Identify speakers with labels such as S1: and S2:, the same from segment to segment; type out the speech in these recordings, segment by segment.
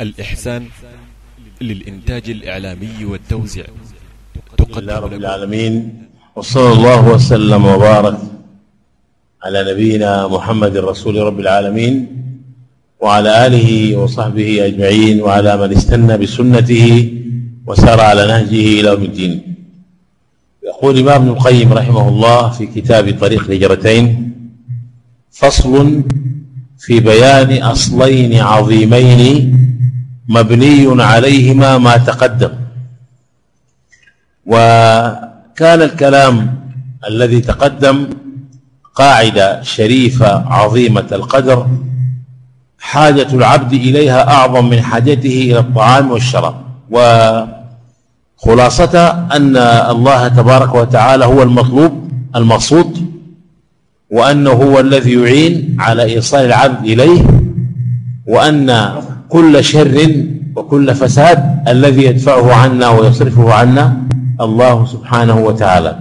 S1: الإحسان للإنتاج الإعلامي والتوزيع.
S2: تقدم رب العالمين وصلى الله وسلم وبارك على نبينا محمد رسول رب العالمين وعلى آله وصحبه أجمعين وعلى من استنى بسنته وسار على نهجه إلى يوم الدين. يقول الإمام ابن القيم رحمه الله في كتاب طريق الهجرتين فصل في بيان أصلين عظيمين مبني عليهما ما تقدم. وكان الكلام الذي تقدم قاعدة شريفة عظيمة القدر حاجة العبد إليها أعظم من حاجته إلى الطعام والشراب. وخلاصة أن الله تبارك وتعالى هو المطلوب المقصود وأنه هو الذي يعين على إيصال العبد إليه وأن كل شر وكل فساد الذي يدفعه عنا ويصرفه عنا الله سبحانه وتعالى.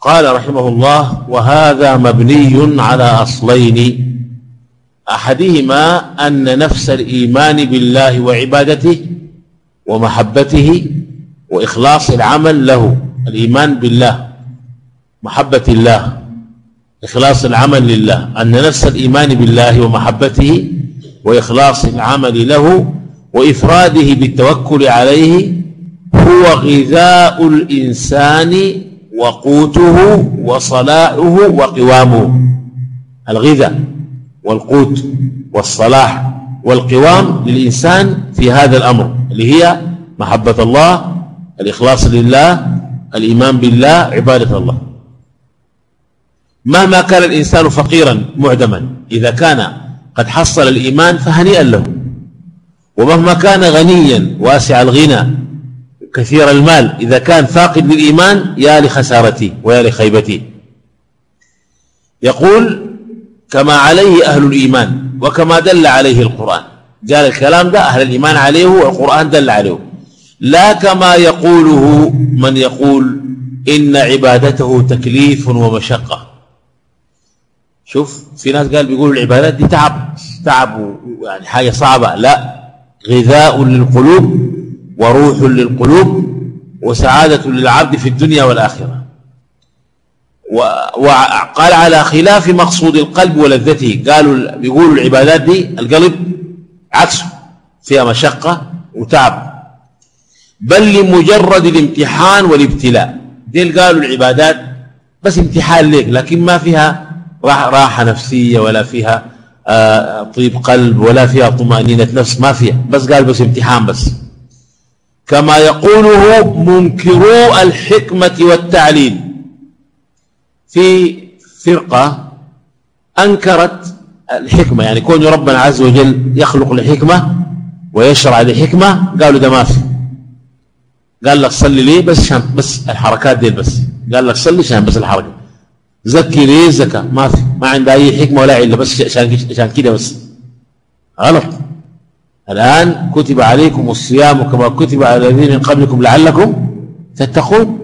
S2: قال رحمه الله وهذا مبني على أصلين أحدهما أن نفس الإيمان بالله وعبادته ومحبته وإخلاص العمل له الإيمان بالله محبة الله إخلاص العمل لله أن نفس الإيمان بالله ومحبته وإخلاص العمل له وإفراده بالتوكل عليه هو غذاء الإنسان وقوته وصلاحه وقوامه. الغذاء والقوت والصلاح والقوام للإنسان في هذا الأمر. اللي هي محبة الله الإخلاص لله الإيمان بالله عبادة الله. مهما كان الإنسان فقيرا معدما إذا كان قد حصل الإيمان فهنيئا له. ومهما كان غنيا واسع الغنى كثير المال إذا كان فاقد للإيمان يا لخسارتي ويا لخيبتي. يقول كما عليه أهل الإيمان وكما دل عليه القرآن. قال الكلام ده أهل الإيمان عليه والقرآن دل عليه. لا كما يقوله من يقول إن عبادته تكليف ومشقة. شوف في ناس قال بيقولوا العبادات دي تعب تعب يعني حاجة صعبة. لا غذاء للقلوب وروح للقلوب وسعادة للعبد في الدنيا والآخرة. وقال على خلاف مقصود القلب ولذته. قالوا بيقولوا العبادات دي القلب عكسه فيها مشقة وتعب. بل لمجرد الامتحان والابتلاء. دي قالوا العبادات بس امتحان ليك لكن ما فيها راحة نفسية ولا فيها آه، طيب قلب ولا فيها طمأنينة نفس ما فيها. بس قال بس امتحان بس. كما يقوله منكرو الحكمة والتعليل. في فرقة أنكرت الحكمة يعني كون ربنا عز وجل يخلق الحكمة ويشرع الحكمة قالوا ده ما في. قال لك صلي ليه بس شان بس الحركات دي بس. قال لك صلي عشان بس الحركة. زكي ليه زكاة ما في. ما عنده أي حكمة ولا علة بس عشان كده بس. غلط. الآن كتب عليكم الصيام كما كتب على الذين من قبلكم لعلكم تتقون.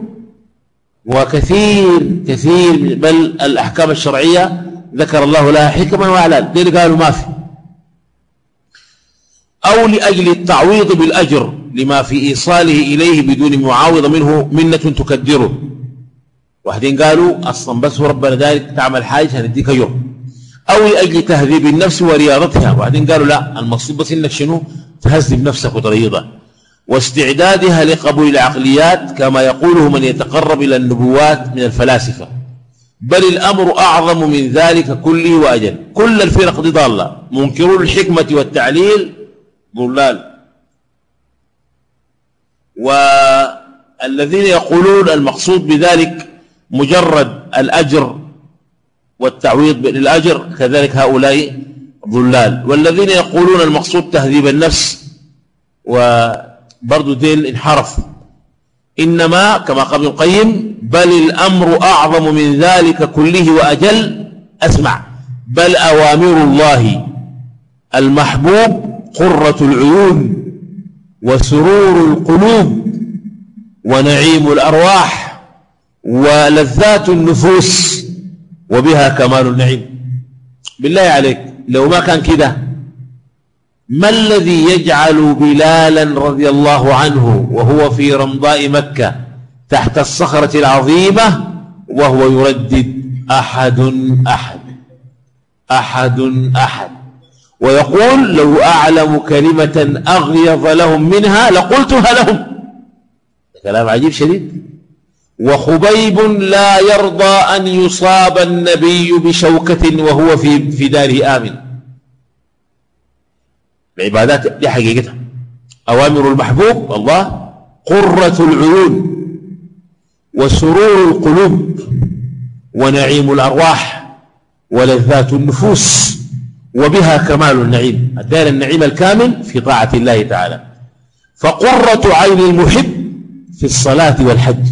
S2: وكثير كثير بل الأحكام الشرعية ذكر الله لها حكما وأعلان. دين قالوا ما في. أو لأجل التعويض بالأجر لما في إيصاله إليه بدون معاوض منه منة تكدره. واحدين قالوا أصلا بس ربنا ذلك تعمل حاجة هنديك أجر أو لأجل تهذيب النفس ورياضتها. وبعدين قالوا لا المقصود بس إنك شنو؟ تهذب نفسك وتريضها واستعدادها لقبول العقليات كما يقوله من يتقرب إلى النبوات من الفلاسفة. بل الأمر أعظم من ذلك كله وأجل. كل الفرق دي ضالة منكرون الحكمة والتعليل ضلال. والذين يقولون المقصود بذلك مجرد الأجر والتعويض بالأجر كذلك هؤلاء ضلال. والذين يقولون المقصود تهذيب النفس وبرضو دين انحرف. إنما كما قال ابن القيم بل الأمر أعظم من ذلك كله وأجل أسمع بل أوامر الله المحبوب قرة العيون وسرور القلوب ونعيم الأرواح ولذات النفوس وبها كمال النعيم. بالله عليك لو ما كان كده ما الذي يجعل بلالا رضي الله عنه وهو في رمضاء مكة تحت الصخرة العظيمة وهو يردد أحد أحد؟ أحد أحد. ويقول لو أعلم كلمة أغيظ لهم منها لقلتها لهم. كلام عجيب شديد. وخبيب لا يرضى أن يصاب النبي بشوكة وهو في في داره آمن. العبادات دي حقيقتها. أوامر المحبوب الله قرة العيون وسرور القلوب ونعيم الأرواح ولذات النفوس وبها كمال النعيم الدار النعيم الكامل في طاعة الله تعالى. فقرة عين المحب في الصلاة والحج.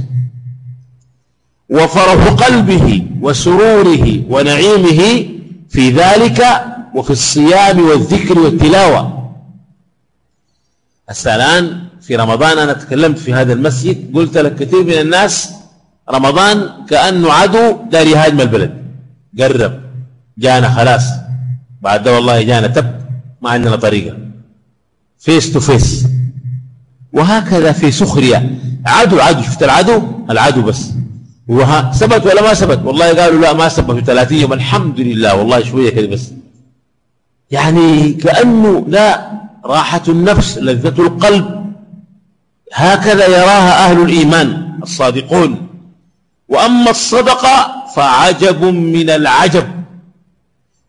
S2: وفرح قلبه وسروره ونعيمه في ذلك وفي الصيام والذكر والتلاوة. هسه الآن في رمضان أنا تكلمت في هذا المسجد قلت لك كثير من الناس رمضان كأنه عدو دار يهاجم البلد. قرب جانا خلاص. بعد ده والله جانا طب ما عندنا طريقة. face to face وهكذا في سخرية. عدو عدو. شفت العدو؟ العدو بس. وها ثبت ولا ما ثبت والله قالوا لا ما ثبت في 30 يوم الحمد لله. والله شوية كده بس. يعني كأنه لا راحة النفس لذة القلب. هكذا يراها أهل الإيمان الصادقون. وأما الصدقة فعجب من العجب.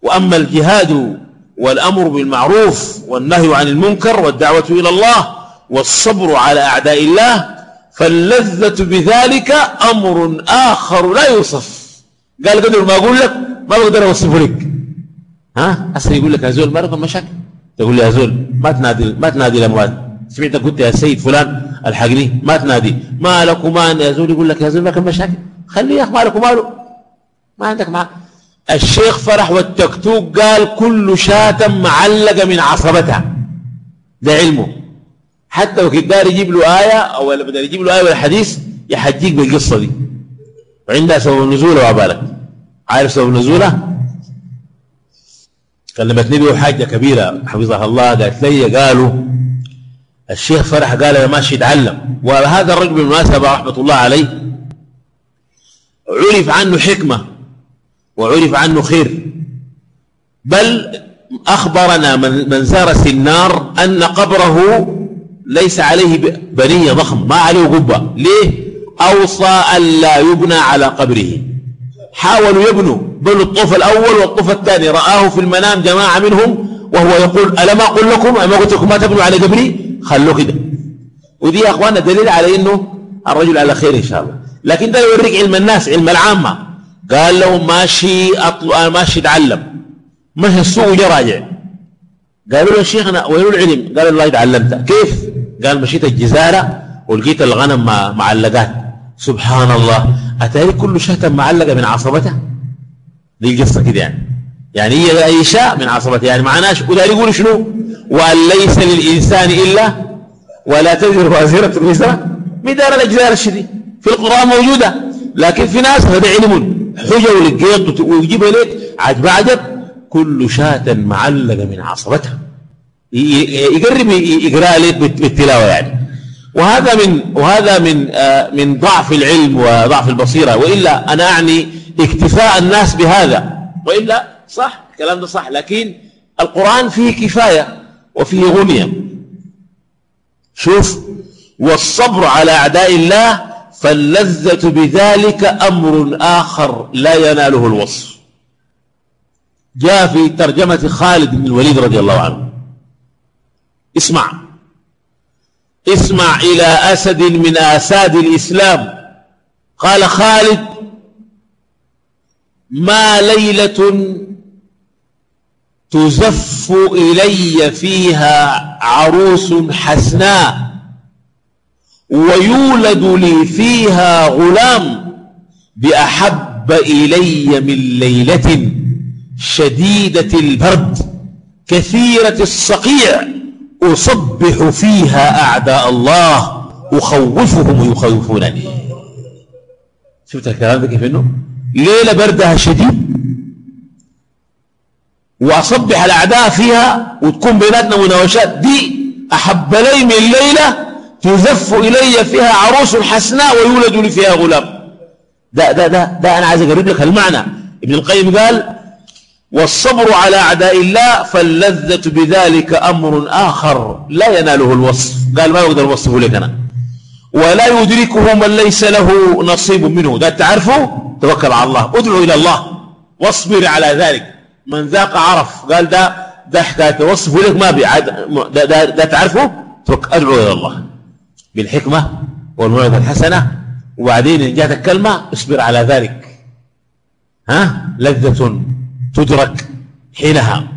S2: وأما الجهاد والأمر بالمعروف والنهي عن المنكر والدعوة إلى الله والصبر على أعداء الله فاللذة بذلك أمر آخر لا يوصف. قال قدر ما أقول لك ما بقدر أوصفه لك. ها؟ أصلا يقول لك هزول ما رقم مشاكل. تقول لي هزول ما تنادي ما تنادي الأموات سمعت قلت يا سيد فلان الحقني ما تنادي. ما لك وما زول؟ يقول لك زول ما كان مشاكل. خليه يا أخ مالك وماله ما عندك معاه الشيخ فرح والتكتوك قال كل شاة معلقة من عصبتها. ده علمه. حتى لو كنت دار يجيب له آية أو بدل يجيب له آية ولا حديث يحجيك بالقصة دي. وعندها سبب نزوله وعبالك عارف سبب نزوله؟ كلمتني به حاجة كبيرة حفظها الله قالت لي قالوا الشيخ فرح قال أنا ماشي يتعلم وهذا الرجل بالمناسبة رحمة الله عليه عرف عنه حكمة وعرف عنه خير. بل أخبرنا من, من زار سنار أن قبره ليس عليه بنية ضخم ما عليه قبة. ليه؟ أوصى أن لا يبنى على قبره. حاولوا يبنوا بنوا الطوف الأول والطوف الثاني. رآه في المنام جماعة منهم وهو يقول ألم أقول لكم؟ أما قلت لكم ما تبنوا على قبري؟ خلوا كده ودي يا أخوانا دليل على إنه الرجل على خير إن شاء الله. لكن ده يوريك علم الناس علم العامة. قال لهم ماشي أطلع ماشي اتعلم مشى السوق وجا راجع؟ قالوا له شيخنا وين العلم. قال الله تعلمته كيف؟ قال مشيت الجزارة ولقيت الغنم معلقات. سبحان الله. أتاري كل شاة معلقة من عصبته؟ دي القصة كده يعني. يعني هي أي شاء من عصبته. يعني معناش وده يقول شنو؟ وأن ليس للإنسان إلا ولا تزر وازرة وزر مدار الأجزار الشديد. في القرآن موجودة لكن في ناس هذا علم. حجة ولقيت ويجيبها لك عجب عجب كل شاة معلقة من عصبتها. يقرب يقرأ لك بالتلاوة يعني. وهذا من وهذا من آه من ضعف العلم وضعف البصيرة وإلا أنا أعني اكتفاء الناس بهذا. وإلا صح الكلام ده صح لكن القرآن فيه كفاية وفيه غنية. شوف والصبر على أعداء الله فاللذة بذلك أمر آخر لا يناله الوصف. جاء في ترجمة خالد بن الوليد رضي الله عنه. اسمع. اسمع إلى أسد من آساد الإسلام. قال خالد ما ليلة تزف إلي فيها عروس حسناء ويولد لي فيها غلام بأحب إلي من ليلة شديدة البرد كثيرة الصقيع. أصبح فيها أعداء الله أخوفهم ويخوفونني. شفت الكلام ده كيف إنه؟ ليلة بردها شديد. وأصبح الأعداء فيها وتكون بيناتنا مناوشات. دي أحب لي من الليلة تزف إلي فيها عروس حسناء ويولد لي فيها غلام. ده, ده, ده, ده أنا عايز أقرب لك المعنى. ابن القيم قال والصبر على أعداء الله فاللذة بذلك أمر آخر لا يناله الوصف. قال ما يقدر وصفه لك أنا؟ ولا يدركه من ليس له نصيب منه. ده تعرفه توكل على الله. ادعو إلى الله واصبر على ذلك. من ذاق عرف قال ده ده حكاية وصفه لك ما بيعد ده, ده, ده تعرفه؟ ادعو إلى الله. بالحكمة والموعظة الحسنة. وبعدين إن جاتك كلمة اصبر على ذلك. ها؟ لذة. تدرك حينها.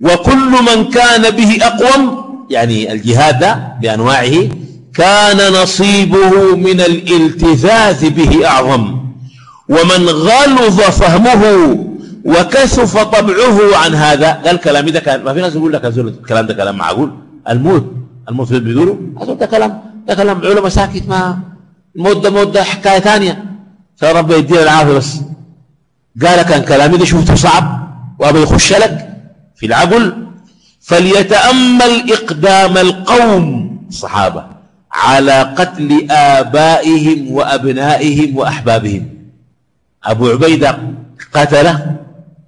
S2: وكل من كان به أقوم يعني الجهاد بأنواعه كان نصيبه من الالتذاذ به أعظم. ومن غلظ فهمه وكسف طبعه عن هذا قال كلامي ده كان ما في ناس يقول لك الكلام ده كلام معقول. الموت الموت بيقولوا ده كلام ده كلام علماء ساكت ما الموت ده موت ده حكاية ثانية. فرب يدينا العافية بس. قال كان كلامي ده شفته صعب وابى يخش لك في العقل. فليتأمل إقدام القوم الصحابة على قتل آبائهم وأبنائهم وأحبابهم. أبو عبيدة قتل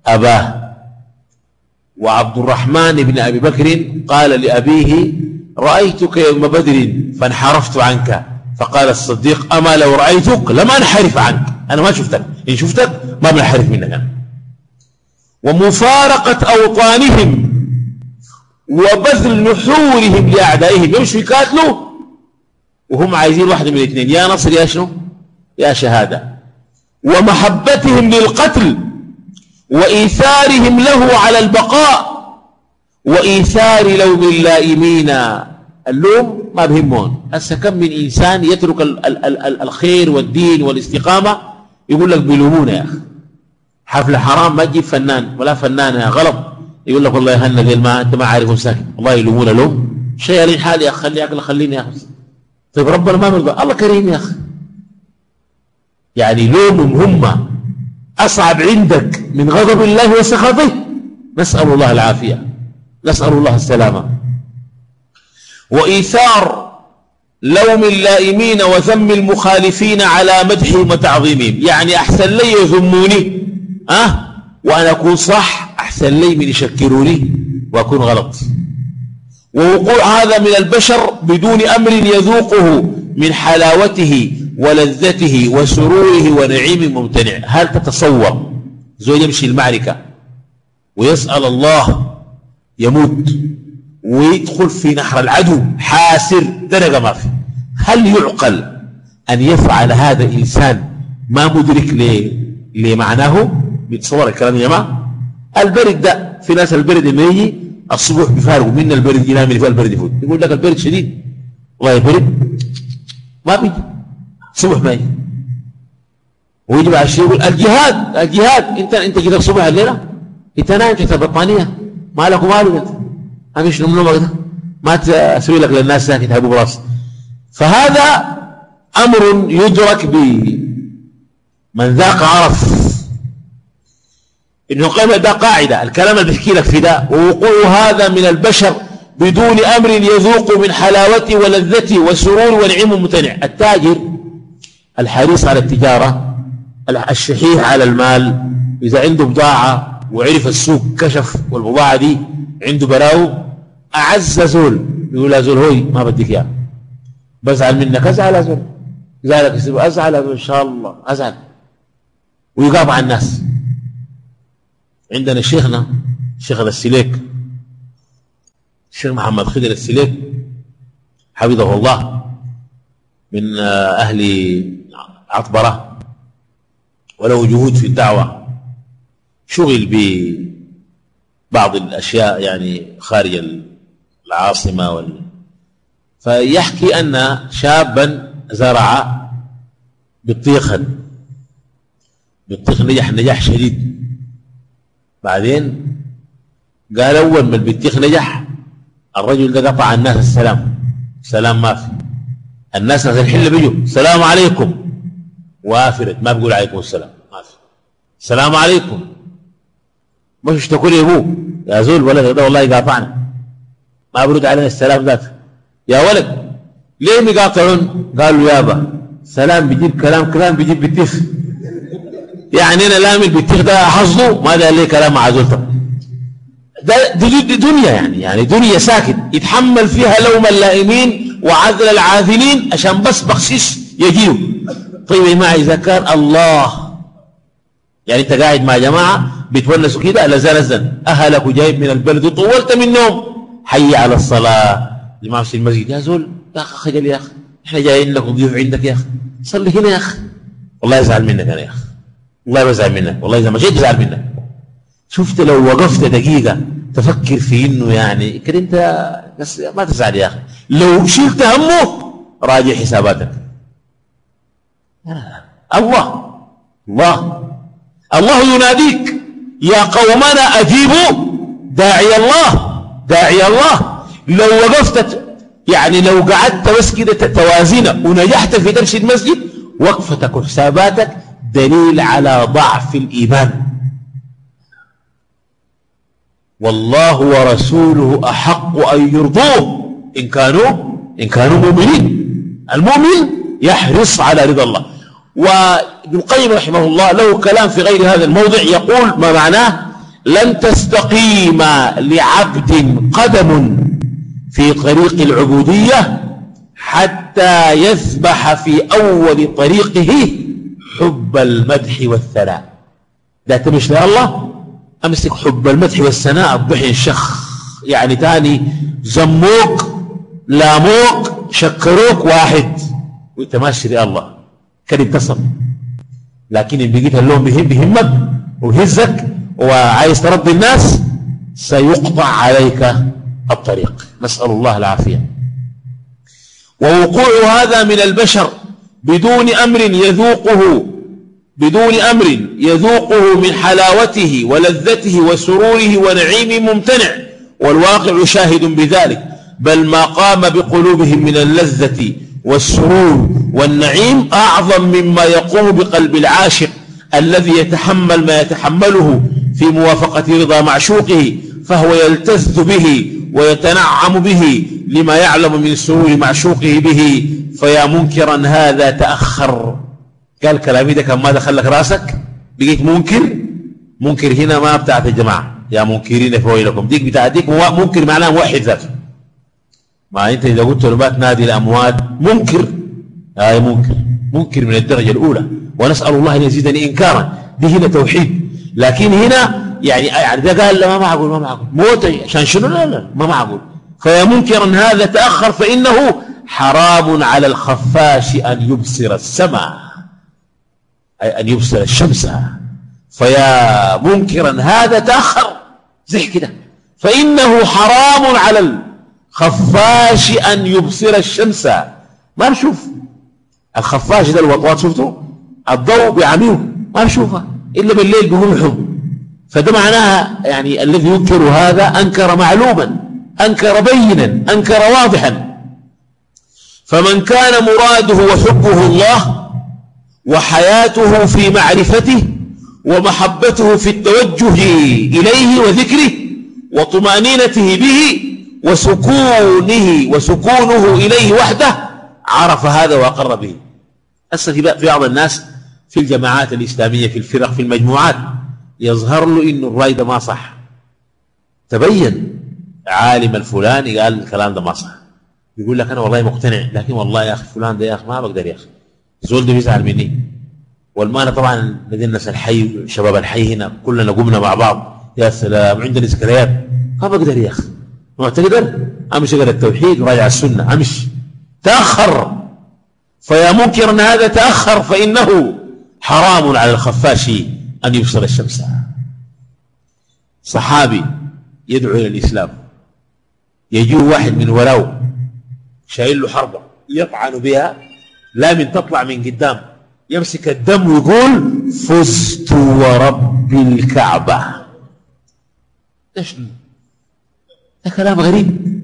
S2: أباه. وعبد الرحمن بن أبي بكر قال لأبيه رأيتك يوم بدر فانحرفت عنك. فقال الصديق أما لو رأيتك لم أنحرف عنك. أنا ما شفتك. إن شفتك ما بنحرف منك أنا ومفارقة أوطانهم وبذل نحورهم لأعدائهم. يمشوا يقاتلوا وهم عايزين واحدة من الاثنين. يا نصر يا شنو؟ يا شهادة. ومحبتهم للقتل وإيثارهم له على البقاء وإيثار لوم اللائمين. اللوم ما بهمون. هسه كم من إنسان يترك الخير والدين والاستقامة؟ يقول لك بيلومونا يا أخي. حفلة حرام ما تجيب فنان ولا فنانة غلط. يقول لك والله يا ذي ما أنت ما عارفهم ساكت الله يلومون لهم. شيء لي حالي يا أخي خلي اكل خليني أخي. طيب ربنا ما مرضى الله كريم يا أخي. يعني لومهم هم. أصعب عندك من غضب الله وسخطه. نسأل الله العافية. نسأل الله السلامة. وإيثار لوم اللائمين وذم المخالفين على مدحهم وتعظيمهم. يعني أحسن لي يذموني. أه؟ وأنا أكون صح أحسن لي من يشكروني وأكون غلط. ووقوع هذا من البشر بدون أمر يذوقه من حلاوته ولذته وسروره ونعيم ممتنع. هل تتصور؟ زوج يمشي المعركة ويسأل الله يموت ويدخل في نحر العدو حاسر درجة ما في هل يعقل أن يفعل هذا إنسان ما مدرك لمعناه؟ بتصور الكلام يا جماعة. البرد ده في ناس البرد لما يجي الصبح بيفارقوا. من البرد ينام اللي البرد يفوت. يقول لك البرد شديد. والله برد. ما بيجي. الصبح ما يجي. ويجي بعد شيء يقول الجهاد الجهاد. انت انت جيت الصبح الليلة؟ انت نايم تحت البطانيه مالك وماله انت امش نوم نومك ده؟ ما تسوي لك للناس ساكت هبوب راس فهذا أمر يدرك بمن ذاق عرف. ابن القيم ده قاعدة الكلام اللي بيحكي لك في ده ووقوع هذا من البشر بدون أمر يذوق من حلاوته ولذته والسرور والعلم الممتنع التاجر الحريص على التجارة الشحيح على المال إذا عنده بضاعة وعرف السوق كشف والبضاعة دي عنده براو أعز زول يقول له زول هوي ما بديك إياه. بزعل منك أزعل يا زول. زعلك أزعل إن شاء الله أزعل. ويقاطع الناس. عندنا شيخنا شيخنا السليك الشيخ محمد خضر السليك حفظه الله من أهل عطبرة وله جهود في الدعوة شغل ببعض الأشياء يعني خارج العاصمة وال فيحكي أن شابا زرع بطيخا بطيخ نجح نجاح شديد. بعدين قال أول ما البطيخ نجح الرجل ده قطع الناس السلام. سلام ما في. الناس ناس الحل بيجوا. السلام عليكم. وافرت. ما بيقول عليكم السلام. ما في. السلام عليكم. مش اشتكوا لي أبوه. يا زول ولد ده والله يقاطعنا. ما برد علينا السلام ذاته. يا ولد ليه مقاطعون قالوا يابا سلام بيجيب كلام كلام بيجيب بتيخ. يعني أنا لامل بتيخ ده حظه ما ده ليه كلام مع زولته ده دي دنيا يعني يعني دنيا ساكت. يتحمل فيها لوم اللائمين وعذل العاذلين عشان بس بخشيش يجيله طيب يا جماعة إذا كان الله يعني أنت قاعد مع جماعة بيتونسوا كده لا زال الزن. أهلك وجايب من البلد وطولت منهم. حي على الصلاة. الإمام في المسجد يا زول يا أخي خجل يا أخي. إحنا جايين لك ضيوف عندك يا أخي. صلي هنا يا أخي. والله يزعل منك أنا يا أخي. والله بزعل منك والله إذا ما جيت بزعل منك. شفت لو وقفت دقيقة تفكر في إنه يعني كده أنت بس ما تزعل يا أخي. لو شلت همه راجع حساباتك. الله الله الله يناديك. يا قومنا اجيبوا داعي الله داعي الله. لو وقفت يعني لو قعدت بس كده توازنة ونجحت في درس المسجد وقفتك وحساباتك دليل على ضعف الإيمان. والله ورسوله أحق أن يرضوه. إن كانوا إن كانوا مؤمنين. المؤمن يحرص على رضا الله. وابن القيم رحمه الله له كلام في غير هذا الموضع يقول ما معناه؟ لن تستقيم لعبد قدم في طريق العبودية حتى يذبح في أول طريقه حب المدح والثناء. لا تمش الله؟ أمسك حب المدح والثناء الضحي الشخ يعني تاني زموك لاموك شكروك واحد. وأنت ماشي الله. كان اتصل لكن ان بقيت اللون بهم بهمك وهزك وعايز ترضي الناس سيقطع عليك الطريق. نسأل الله العافية. ووقوع هذا من البشر. بدون أمر يذوقه بدون أمر يذوقه من حلاوته ولذته وسروره ونعيم ممتنع والواقع شاهد بذلك بل ما قام بقلوبهم من اللذة والسرور والنعيم أعظم مما يقوم بقلب العاشق الذي يتحمل ما يتحمله في موافقة رضا معشوقه فهو يلتذ به ويتنعم به لما يعلم من سرور معشوقه به فيا منكرا هذا تأخر. قال كلامي ده كان ما دخل لك راسك؟ بقيت منكر؟ منكر هنا ما بتاعت الجماعة يا منكرين فويلكم ديك بتاع ديك منكر معناه موحد ذاته. ما انت إذا قلت له ما تنادي الأموات منكر. هاي منكر. منكر من الدرجة الأولى. ونسأل الله أن يزيدني إنكارا. دي هنا توحيد. لكن هنا يعني يعني ده قال لا ما معقول ما معقول. موت عشان شنو؟ لا لا ما معقول. فيا منكرا هذا تأخر فإنه حرام على الخفاش أن يبصر السماء أي أن يبصر الشمس. فيا منكرا هذا تأخر زي كده. فإنه حرام على الخفاش أن يبصر الشمس. ما نشوف. الخفاش ده الوطوات شفته الضوء بيعميه ما نشوفه. إلا بالليل بيقوم يحب فده معناها يعني الذي ينكر هذا أنكر معلوما أنكر بينا أنكر واضحا. فمن كان مراده وحبه الله وحياته في معرفته ومحبته في التوجه إليه وذكره وطمأنينته به وسكونه وسكونه إليه وحده عرف هذا وأقر به. أصلا في بعض الناس في الجماعات الإسلامية في الفرق في المجموعات يظهر له إنه الرأي ده ما صح. تبين عالم الفلاني قال الكلام ده ما صح. يقول لك أنا والله مقتنع لكن والله يا أخي فلان ده يا أخي ما بقدر يا أخي. زول ده بيزعل مني. والمانة طبعا الناس الحي شباب الحي هنا كلنا قمنا مع بعض. يا سلام عندنا ذكريات. ما بقدر يا أخي. ما تقدر امشي التوحيد وراجع السنة. أمشي. تأخر. فيا منكر ان هذا تأخر فإنه حرام على الخفاشي. أن يبصر الشمس. صحابي يدعو إلى الإسلام. يجيه واحد من وراه شايل له حربة يطعن بها لا من تطلع من قدام يمسك الدم ويقول فزت ورب الكعبة. إيش؟ ده كلام غريب.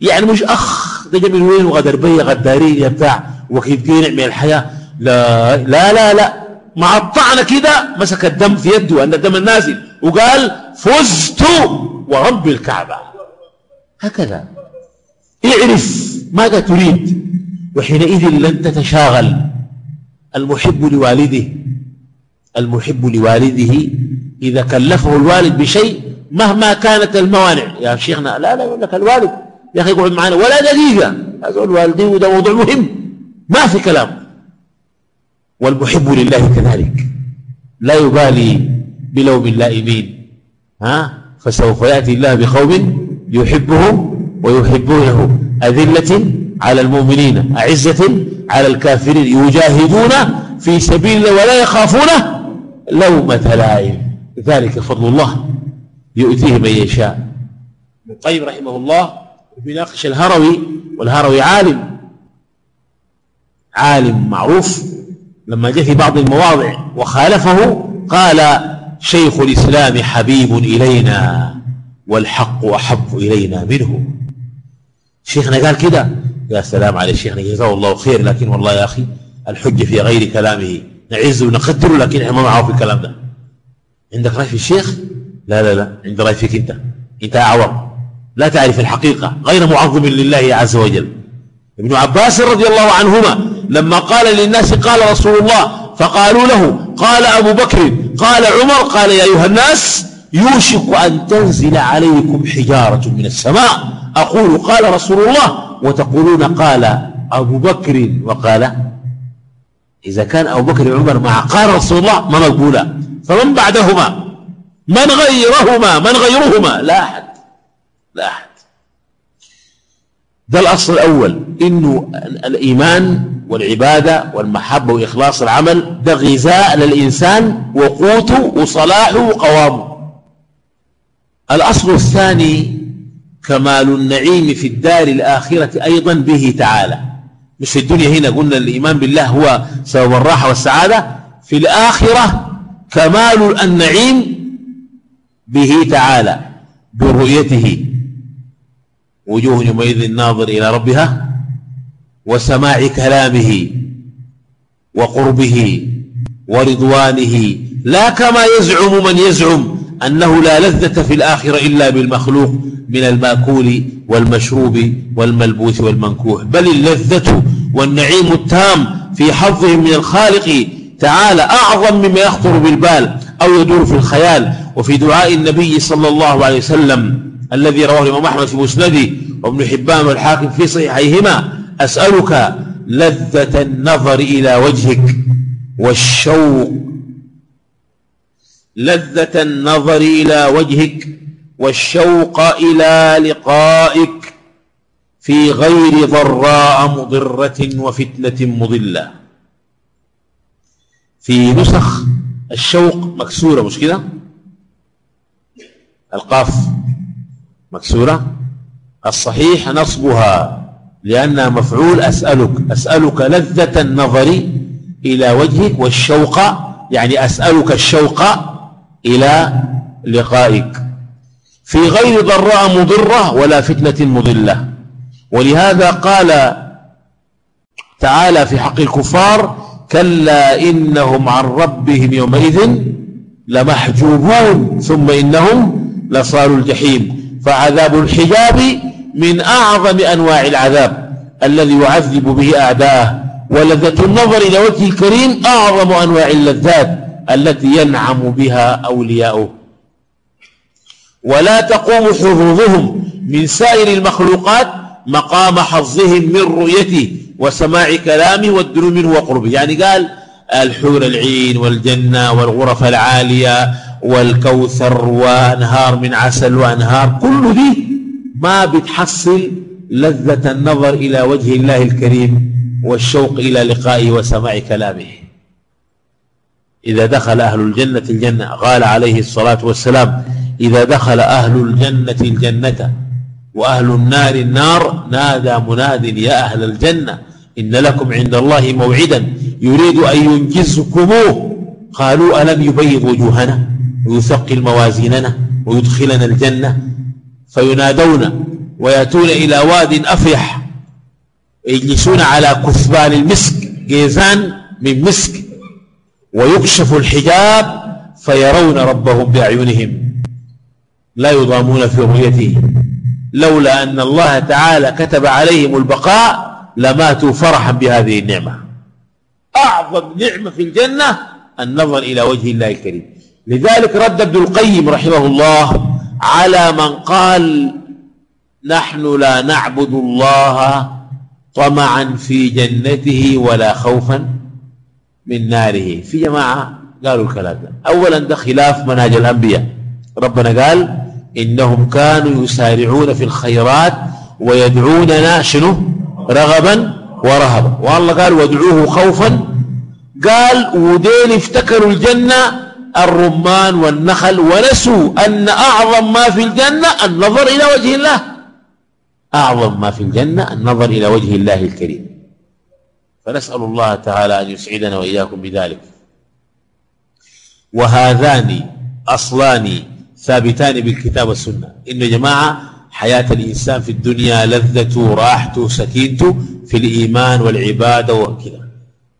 S2: يعني مش أخ ده جا من وين وغدر بيه غدارين يا بتاع وكيف قينع من الحياة؟ لا لا لا لا. مع الطعنة كده مسك الدم في يده أن الدم النازل وقال فزت ورب الكعبة. هكذا. اعرف ماذا تريد وحينئذ لن تتشاغل. المحب لوالده. المحب لوالده إذا كلفه الوالد بشيء مهما كانت الموانع. يا شيخنا لا لا يقول لك الوالد. يا أخي يقعد معنا ولا دقيقة. هذا الوالدين وده موضوع مهم. ما في كلام. والمحب لله كذلك. لا يبالي بلوم اللائمين. ها؟ فسوف يأتي الله بقوم يحبهم ويحبونه. أذلة على المؤمنين أعزة على الكافرين. يجاهدون في سبيل الله ولا يخافون لومة لائم ذلك فضل الله. يؤتيه من يشاء. ابن القيم رحمه الله بيناقش الهروي والهروي عالم. عالم معروف. لما جاء في بعض المواضع وخالفه قال شيخ الإسلام حبيب إلينا والحق أحب إلينا منه. شيخنا قال كده. يا سلام على شيخنا جزاه الله خير. لكن والله يا أخي الحجة في غير كلامه. نعز ونقدره لكن إحنا ما معه في الكلام ده. عندك رأي في الشيخ؟ لا لا لا. عند رأي فيك أنت. أنت أعور لا تعرف الحقيقة. غير معظم لله عز وجل. ابن عباس رضي الله عنهما لما قال للناس قال رسول الله فقالوا له قال أبو بكر قال عمر قال يا أيها الناس يوشك أن تنزل عليكم حجارة من السماء. أقول قال رسول الله وتقولون قال أبو بكر وقال إذا كان أبو بكر وعمر مع قال رسول الله ما مقبولة. فمن بعدهما؟ من غيرهما؟ من غيرهما؟ لا أحد. لا أحد. ده الأصل الأول. إنه الإيمان والعبادة والمحبة وإخلاص العمل ده غذاء للإنسان وقوته وصلاحه وقوامه. الأصل الثاني كمال النعيم في الدار الآخرة أيضا به تعالى. مش في الدنيا هنا قلنا الإيمان بالله هو سبب الراحة والسعادة. في الآخرة كمال النعيم به تعالى برؤيته. وجوه يومئذ ناظر إلى ربها. وسماع كلامه وقربه ورضوانه. لا كما يزعم من يزعم أنه لا لذة في الآخرة إلا بالمخلوق من المأكول والمشروب والملبوس والمنكوح. بل اللذة والنعيم التام في حظهم من الخالق تعالى أعظم مما يخطر بالبال أو يدور في الخيال. وفي دعاء النبي صلى الله عليه وسلم الذي رواه الإمام أحمد في مسنده وابن حبان والحاكم في صحيحيهما أسألك لذة النظر إلى وجهك والشوق. لذة النظر إلى وجهك والشوق إلى لقائك في غير ضراء مضرة وفتنة مضلة. في نسخ الشوق مكسورة مش كده؟ القاف مكسورة. الصحيح نصبها لأنها مفعول أسألك أسألك لذة النظر إلى وجهك والشوق يعني أسألك الشوق إلى لقائك. في غير ضراء مضرة ولا فتنة مضلة. ولهذا قال تعالى في حق الكفار كلا إنهم عن ربهم يومئذ لمحجوبون ثم إنهم لصالوا الجحيم. فعذاب الحجاب من أعظم أنواع العذاب الذي يعذب به أعداءه. ولذة النظر إلى وجه الكريم أعظم أنواع اللذات التي ينعم بها أولياؤه. ولا تقوم حظوظهم من سائر المخلوقات مقام حظهم من رؤيته وسماع كلامه والدنو منه وقربه. يعني قال الحور العين والجنة والغرف العالية والكوثر وأنهار من عسل وأنهار كل دي ما بتحصل لذة النظر إلى وجه الله الكريم والشوق إلى لقائه وسماع كلامه. إذا دخل أهل الجنة الجنة قال عليه الصلاة والسلام إذا دخل أهل الجنة الجنة وأهل النار النار نادى مناد يا أهل الجنة إن لكم عند الله موعدا يريد أن ينجزكموه قالوا ألم يبيض وجوهنا ويثقل موازيننا ويدخلنا الجنة؟ فينادون ويأتون إلى واد أفيح يجلسون على كثبان المسك جيزان من مسك ويكشف الحجاب فيرون ربهم بأعينهم. لا يضامون في رؤيته. لولا أن الله تعالى كتب عليهم البقاء لماتوا فرحا بهذه النعمة. أعظم نعمة في الجنة النظر إلى وجه الله الكريم. لذلك رد ابن القيم رحمه الله على من قال نحن لا نعبد الله طمعا في جنته ولا خوفا من ناره. في جماعة قالوا الكلام ده. أولا ده خلاف منهج الأنبياء. ربنا قال إنهم كانوا يسارعون في الخيرات ويدعوننا شنو؟ رغبا ورهبا. والله قال وادعوه خوفا. قال ودين افتكروا الجنة الرمان والنخل ونسوا أن أعظم ما في الجنة النظر إلى وجه الله. أعظم ما في الجنة النظر إلى وجه الله الكريم. فنسأل الله تعالى أن يسعدنا وإياكم بذلك. وهذان أصلان ثابتان بالكتاب والسنة. إن جماعة حياة الإنسان في الدنيا لذته راحته سكينته في الإيمان والعبادة وكذا.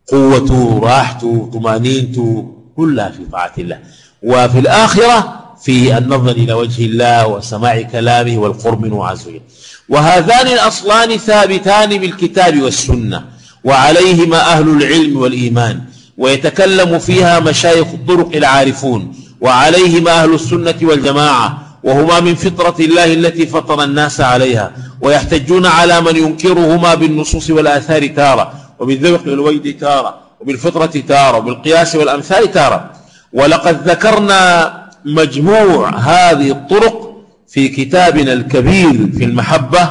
S2: قوته راحته طمانينته كلها في طاعة الله. وفي الآخرة في النظر إلى وجه الله وسماع كلامه والقرب منه عز وجل. وهذان الأصلان ثابتان بالكتاب والسنة وعليهما أهل العلم والإيمان ويتكلم فيها مشايخ الطرق العارفون وعليهما أهل السنة والجماعة وهما من فطرة الله التي فطر الناس عليها ويحتجون على من ينكرهما بالنصوص والآثار تارة وبالذوق والويد تارة. وبالفطرة تارة وبالقياس والأمثال تارة. ولقد ذكرنا مجموع هذه الطرق في كتابنا الكبير في المحبة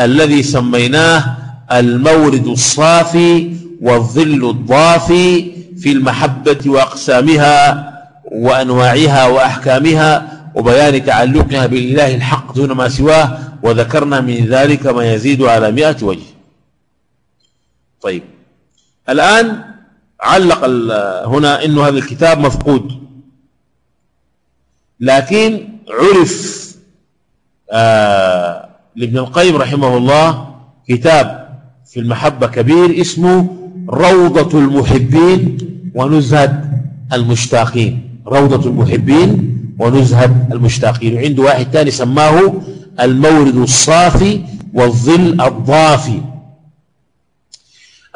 S2: الذي سميناه المورد الصافي والظل الضافي في المحبة وأقسامها وأنواعها وأحكامها وبيان تعلقها بالإله الحق دون ما سواه وذكرنا من ذلك ما يزيد على مئة وجه. طيب. الآن علق هنا أن هذا الكتاب مفقود. لكن عرف آه لابن القيم رحمه الله كتاب في المحبة كبير اسمه روضة المحبين ونزهة المشتاقين. روضة المحبين ونزهة المشتاقين. وعنده واحد ثاني سماه المورد الصافي والظل الضافي.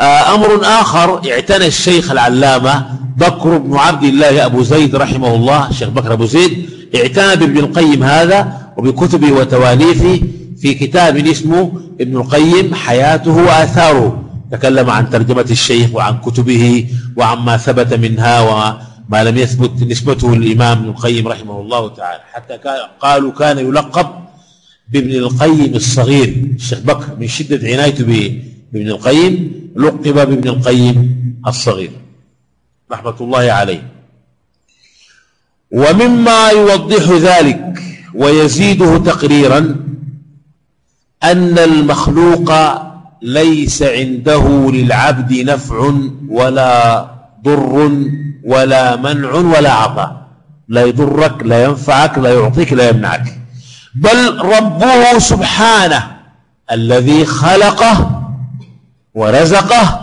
S2: أمر آخر اعتنى الشيخ العلامة بكر بن عبد الله أبو زيد رحمه الله الشيخ بكر أبو زيد اعتنى بابن القيم هذا وبكتبه وتواليفه في كتاب اسمه ابن القيم حياته وآثاره. تكلم عن ترجمة الشيخ وعن كتبه وعما ثبت منها وما لم يثبت نسبته للإمام ابن القيم رحمه الله تعالى. حتى قالوا كان يلقب بابن القيم الصغير الشيخ بكر من شدة عنايته بابن القيم لقب بابن القيم الصغير. رحمة الله عليه. ومما يوضح ذلك ويزيده تقريرا أن المخلوق ليس عنده للعبد نفع ولا ضر ولا منع ولا عطاء. لا يضرك لا ينفعك لا يعطيك لا يمنعك. بل ربه سبحانه الذي خلقه ورزقه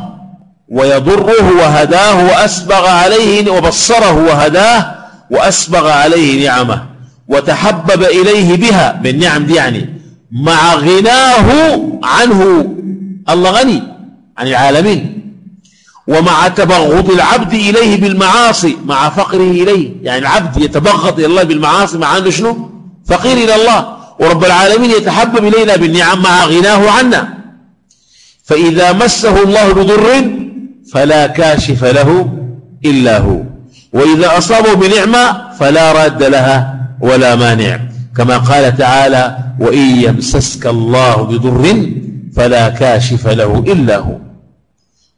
S2: ويضره وهداه وأسبغ عليه وبصره وهداه وأسبغ عليه نعمه وتحبب إليه بها بالنعم دي يعني مع غناه عنه الله غني عن العالمين ومع تبغض العبد إليه بالمعاصي مع فقره إليه يعني العبد يتبغض إلى الله بالمعاصي مع أنه شنو؟ فقير إلى الله ورب العالمين يتحبب إلينا بالنعم مع غناه عنا فإذا مسه الله بضر فلا كاشف له إلا هو. وإذا أصابه بنعمة فلا راد لها ولا مانع. كما قال تعالى وإن يمسسك الله بضر فلا كاشف له إلا هو.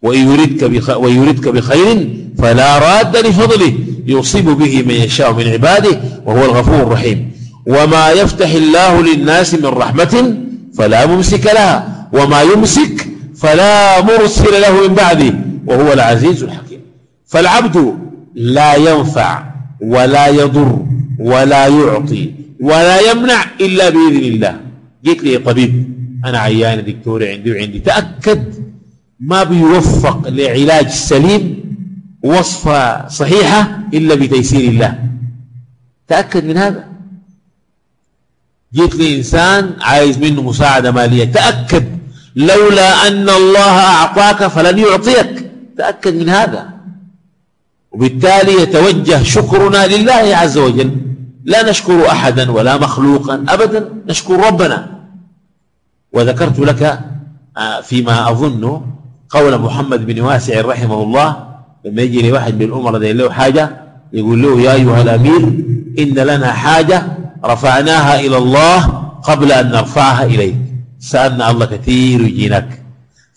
S2: وإن يردك, بخ... ويردك بخير فلا راد لفضله. يصيب به من يشاء من عباده وهو الغفور الرحيم. وما يفتح الله للناس من رحمة فلا ممسك لها. وما يمسك فلا مرسل له من بعده وهو العزيز الحكيم. فالعبد لا ينفع ولا يضر ولا يعطي ولا يمنع إلا بإذن الله. جيت لي طبيب أنا عيان دكتور عندي وعندي. تأكد ما بيوفق لعلاج سليم وصفة صحيحة إلا بتيسير الله. تأكد من هذا. جيت لي إنسان عايز منه مساعدة مالية. تأكد. لولا أن الله أعطاك فلن يعطيك. تأكد من هذا. وبالتالي يتوجه شكرنا لله عز وجل. لا نشكر أحدا ولا مخلوقا أبدا. نشكر ربنا. وذكرت لك آه، فيما أظن قول محمد بن واسع رحمه الله لما يجي لواحد من الأمراء له حاجة يقول له يا أيها الأمير إن لنا حاجة رفعناها إلى الله قبل أن نرفعها إليك. سألنا الله كثير يجيناك.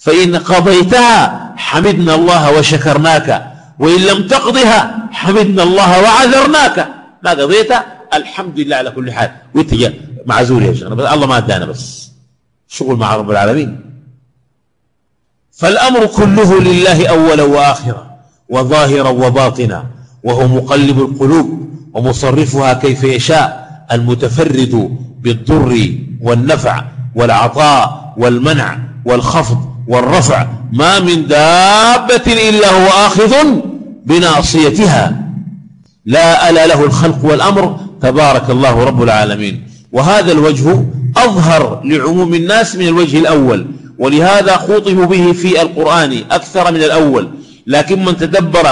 S2: فإن قضيتها حمدنا الله وشكرناك وإن لم تقضها حمدنا الله وعذرناك. ما قضيتها الحمد لله على كل حال. وإنت معذور يا شيخ الله ما أدانا بس. شغل مع رب العالمين. فالأمر كله لله أولا وآخرا وظاهرا وباطنا وهو مقلب القلوب ومصرفها كيف يشاء المتفرد بالضر والنفع. والعطاء والمنع والخفض والرفع ما من دابة إلا هو آخذ بناصيتها. لا ألا له الخلق والأمر. تبارك الله رب العالمين. وهذا الوجه أظهر لعموم الناس من الوجه الأول ولهذا خوطبوا به في القرآن أكثر من الأول. لكن من تدبر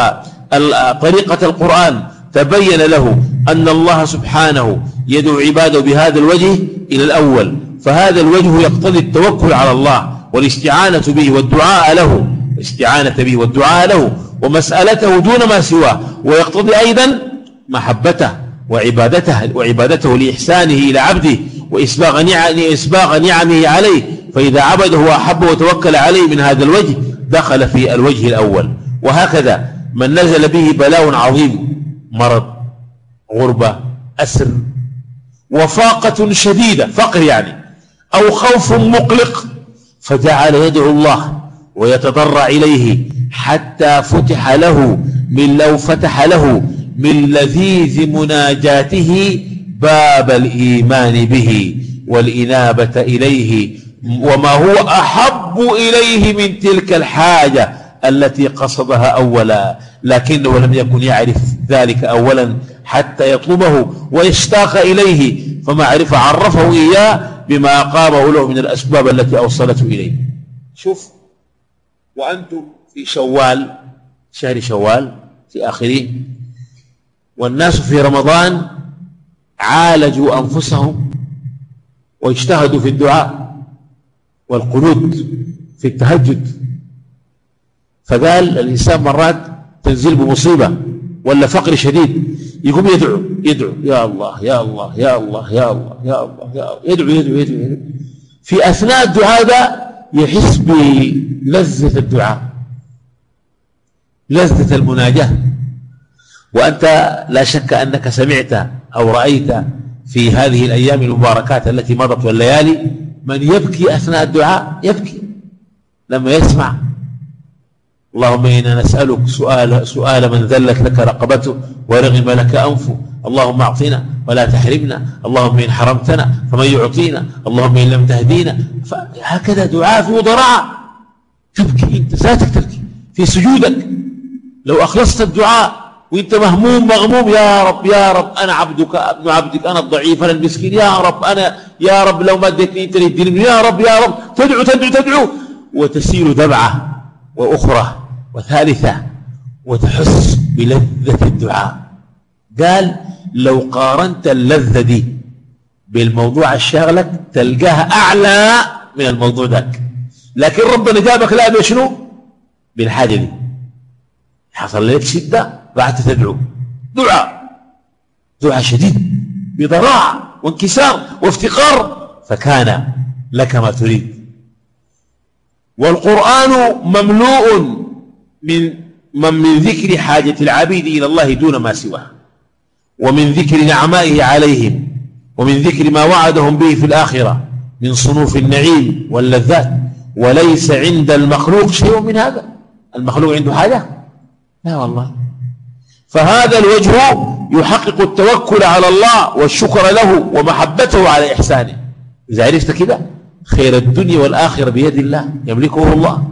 S2: طريقة القرآن تبين له أن الله سبحانه يدعو عباده بهذا الوجه إلى الأول. فهذا الوجه يقتضي التوكل على الله والاستعانة به والدعاء له. الاستعانة به والدعاء له ومسألته دون ما سواه. ويقتضي أيضا محبته وعبادته وعبادته لإحسانه إلى عبده وإسباغ نعمه, إسباغ نعمه عليه. فإذا عبده وأحبه وتوكل عليه من هذا الوجه دخل في الوجه الأول. وهكذا من نزل به بلاء عظيم مرض غربة أسر وفاقة شديدة. فقر يعني. أو خوف مقلق فجعل يدعو الله ويتضرع إليه حتى فتح له من لو فتح له من لذيذ مناجاته باب الإيمان به والإنابة إليه وما هو أحب إليه من تلك الحاجة التي قصدها أولا لكنه لم يكن يعرف ذلك أولا حتى يطلبه ويشتاق إليه فمعرفة عرفه إياه بما أقامه له من الأسباب التي أوصلته إليه. شوف وأنتم في شوال شهر شوال في آخره والناس في رمضان عالجوا أنفسهم واجتهدوا في الدعاء والقنوت في التهجد. فقال الإنسان مرات تنزل بمصيبة. ولا فقر شديد. يقوم يدعو يدعو يا الله يا الله يا الله يا الله يا الله, يا الله. يدعو يدعو يدعو, يدعو. في أثناء الدعاء ده يحس بلذة الدعاء لذة المناجاة. وأنت لا شك أنك سمعت أو رأيت في هذه الأيام المباركات التي مضت والليالي من يبكي أثناء الدعاء؟ يبكي. لما يسمع اللهم إنا نسألك سؤال, سؤال من ذلت لك رقبته ورغم لك أنفه. اللهم أعطنا ولا تحرمنا. اللهم إن حرمتنا فمن يعطينا. اللهم إن لم تهدينا. هكذا دعاء في وضراء. تبكي أنت ذاتك تبكي. في سجودك. لو أخلصت الدعاء وأنت مهموم مغموم يا رب يا رب أنا عبدك أبن عبدك أنا الضعيف أنا المسكين. يا رب أنا يا رب لو ما أديتني أنت يا رب يا رب. تدعو تدعو تدعو. وتسير دمعة وأخرى. وثالثة وتحس بلذة الدعاء. قال لو قارنت اللذة دي بالموضوع الشاغلك تلقاها أعلى من الموضوع ذاك. لكن ربنا جابك لا بشنو بالحاجة دي. حصل لك شدة بعد تدعو. دعاء. دعاء شديد بضراعة وانكسار وافتقار فكان لك ما تريد. والقرآن مملوء من من من ذكر حاجة العبيد إلى الله دون ما سواه ومن ذكر نعمائه عليهم ومن ذكر ما وعدهم به في الآخرة من صنوف النعيم واللذات. وليس عند المخلوق شيء من هذا. المخلوق عنده حاجة؟ لا والله. فهذا الوجه يحقق التوكل على الله والشكر له ومحبته على إحسانه. إذا عرفت كده خير الدنيا والآخرة بيد الله يملكه الله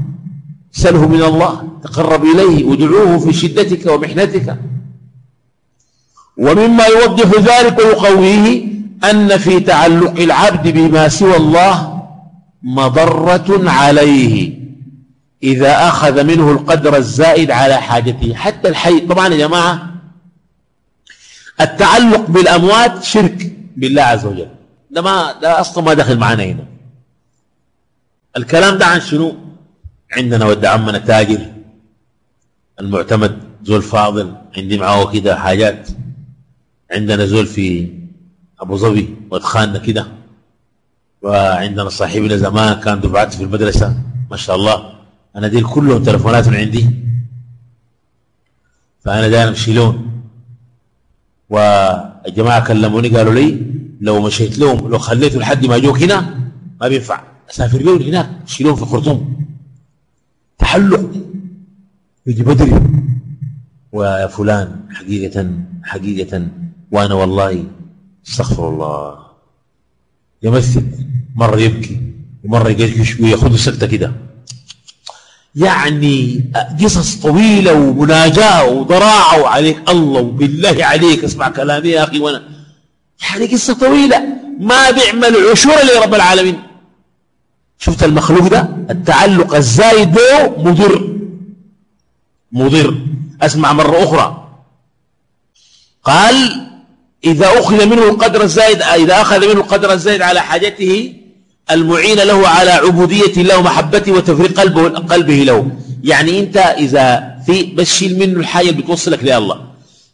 S2: سله من الله. تقرب إليه ودعوه في شدتك ومحنتك. ومما يوضح ذلك ويقويه أن في تعلق العبد بما سوى الله مضرة عليه إذا أخذ منه القدر الزائد على حاجته. حتى الحي طبعا يا جماعة التعلق بالأموات شرك بالله عز وجل. ده ما ده أصلا ما دخل معنا هنا. الكلام ده عن شنو؟ عندنا ود عمنا تاجر. المعتمد زول فاضل عندي معاه كده حاجات. عندنا زول في أبو ظبي وادخالنا كده. وعندنا صاحبنا زمان كان دفعات في المدرسة ما شاء الله. أنا دي كلهم تلفونات عندي. فأنا دايما أمشي لهم. والجماعة كلموني قالوا لي لو مشيت لهم لو خليته لحد ما يجوك هنا ما بينفع. أسافر لهم هناك شيلهم في خرطوم. تحلق. يجي بدري. ويا فلان حقيقة حقيقة. وأنا والله استغفر الله. يمثل مرة يبكي ومرة يقشقش وياخذ سكتة كده. يعني قصص طويلة ومناجاة وضراعة وعليك الله وبالله عليك اسمع كلامي يا أخي وأنا يعني قصة طويلة. ما بيعمل عشورة لرب العالمين. شفت المخلوق ده؟ التعلق الزايد به مضر. مضر. أسمع مرة أخرى. قال إذا أخذ منه القدر الزايد إذا أخذ منه القدر الزايد على حاجته المعين له على عبودية الله ومحبته وتفريق قلبه, قلبه له. يعني أنت إذا في بس شيل منه الحاجة اللي بتوصلك لله.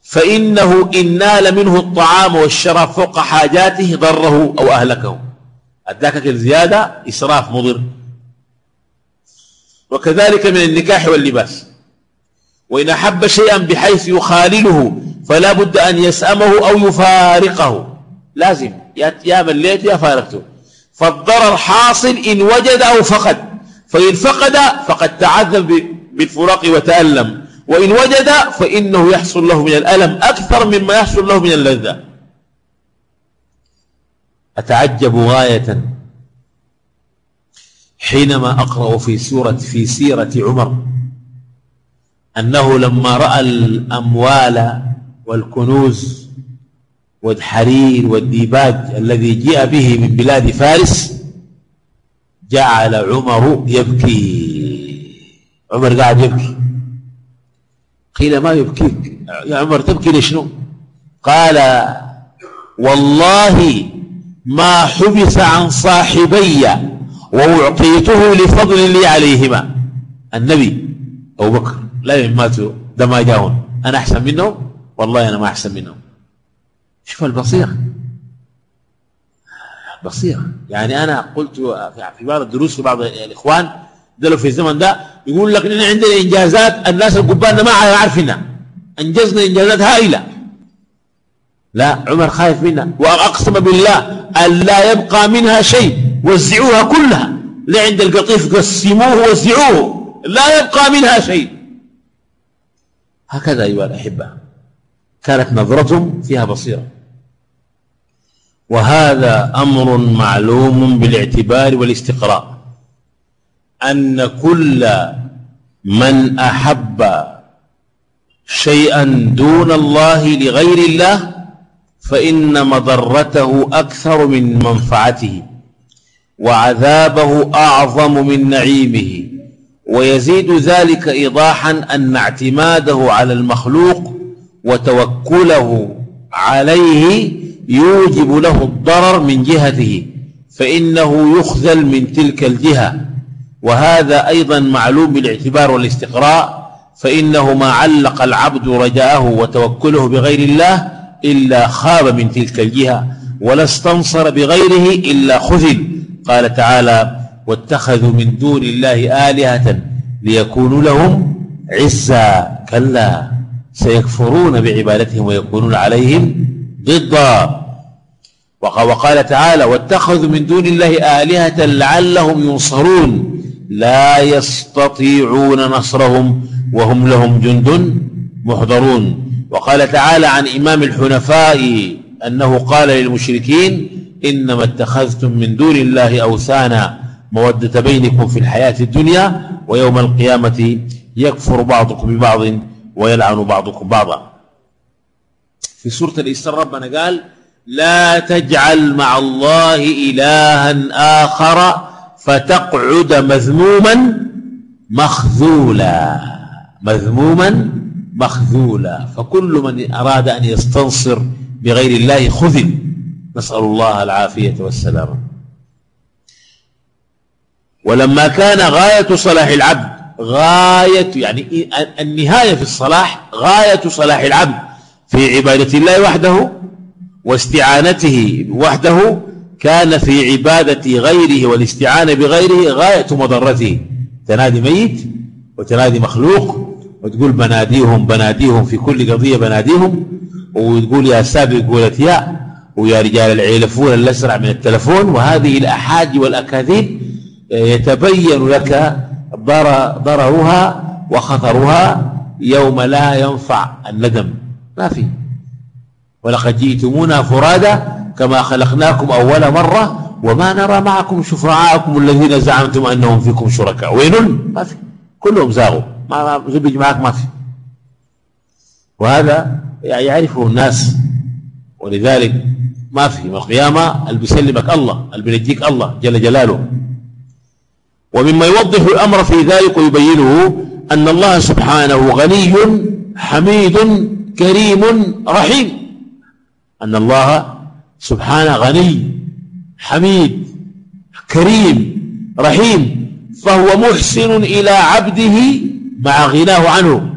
S2: فإنه إن نال منه الطعام والشراب فوق حاجاته ضره أو أهلكه. أداك الزيادة إسراف مضر. وكذلك من النكاح واللباس. وإن أحب شيئا بحيث يخالله فلا بد أن يسأمه أو يفارقه. لازم. يا مليت يا فارقته. فالضرر حاصل إن وجد أو فقد. فإن فقد فقد تعذب بالفراق وتألم. وإن وجد فإنه يحصل له من الألم أكثر مما يحصل له من اللذة. أتعجب غاية حينما أقرأ في سورة في سيرة عمر. أنه لما رأى الأموال والكنوز والحرير والديباج الذي جاء به من بلاد فارس جعل عمر يبكي. عمر قاعد يبكي. قيل ما يبكيك؟ يا عمر تبكي لشنو قال والله ما حبس عن صاحبي وأعطيته لفضل لي عليهما. النبي أبو بكر. لا ماتوا ده ما جاهم أنا أحسن منهم؟ والله أنا ما أحسن منهم. شوف البصيرة بصيرة يعني أنا قلت في بعض الدروس في بعض الإخوان دلوا في الزمن ده يقول لك إن عندنا إنجازات الناس القبان ما عارفينها. أنجزنا إنجازات هائلة. لا عمر خايف منها. وأقسم بالله أن لا يبقى منها شيء. وزعوها كلها. لا عند القطيف قسموه وزعوه. لا يبقى منها شيء. هكذا أيها الأحبة كانت نظرتهم فيها بصيرة. وهذا أمر معلوم بالاعتبار والاستقراء أن كل من أحب شيئا دون الله لغير الله فإن مضرته أكثر من منفعته وعذابه أعظم من نعيمه. ويزيد ذلك إيضاحا أن اعتماده على المخلوق وتوكله عليه يوجب له الضرر من جهته فإنه يخذل من تلك الجهة. وهذا أيضا معلوم بالاعتبار والاستقراء فإنه ما علق العبد رجاءه وتوكله بغير الله إلا خاب من تلك الجهة ولا استنصر بغيره إلا خذل. قال تعالى واتخذوا من دون الله آلهة ليكونوا لهم عزا. كلا سيكفرون بعبادتهم ويكونون عليهم ضدا. وقال تعالى واتخذوا من دون الله آلهة لعلهم ينصرون. لا يستطيعون نصرهم وهم لهم جند محضرون. وقال تعالى عن إمام الحنفاء أنه قال للمشركين إنما اتخذتم من دون الله أوثانا. مودة بينكم في الحياة الدنيا ويوم القيامة يكفر بعضكم ببعض ويلعن بعضكم بعضا. في سورة الإسراء ربنا قال لا تجعل مع الله إلها آخر فتقعد مذموما مخذولا. مذموما مخذولا. فكل من أراد أن يستنصر بغير الله خذل. نسأل الله العافية والسلامة. ولما كان غاية صلاح العبد غاية يعني النهاية في الصلاح غاية صلاح العبد في عبادة الله وحده واستعانته وحده كان في عبادة غيره والاستعانة بغيره غاية مضرته. تنادي ميت وتنادي مخلوق وتقول بناديهم بناديهم في كل قضية بناديهم وتقول يا سابق قولت يا ويا رجال العيلفون الأسرع من التلفون وهذه الأحاج والأكاذيب يتبين لك ضررها وخطرها يوم لا ينفع الندم. ما في. ولقد جئتمونا فرادا كما خلقناكم أول مرة وما نرى معكم شفعاءكم الذين زعمتم أنهم فيكم شركاء. وين ما في. كلهم زاغوا. ما زبج معك ما في. وهذا يعرفه الناس. ولذلك ما في. يوم القيامة اللي بيسلمك الله اللي بينجيك الله جل جلاله. ومما يوضح الأمر في ذلك ويبينه أن الله سبحانه غني حميد كريم رحيم. أن الله سبحانه غني حميد كريم رحيم. فهو محسن إلى عبده مع غناه عنه.